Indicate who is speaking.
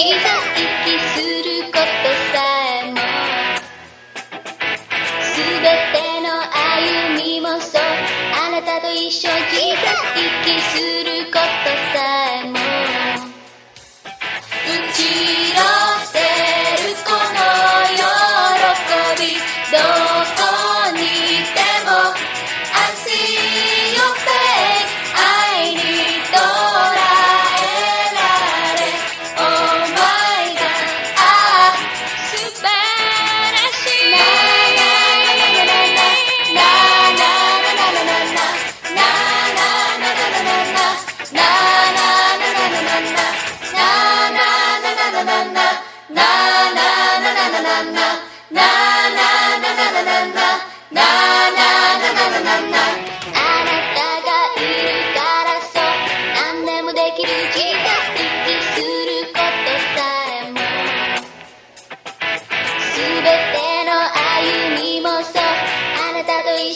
Speaker 1: 息することさえも。すべての歩みもそう。あなたと一緒に息することさえ。も Holy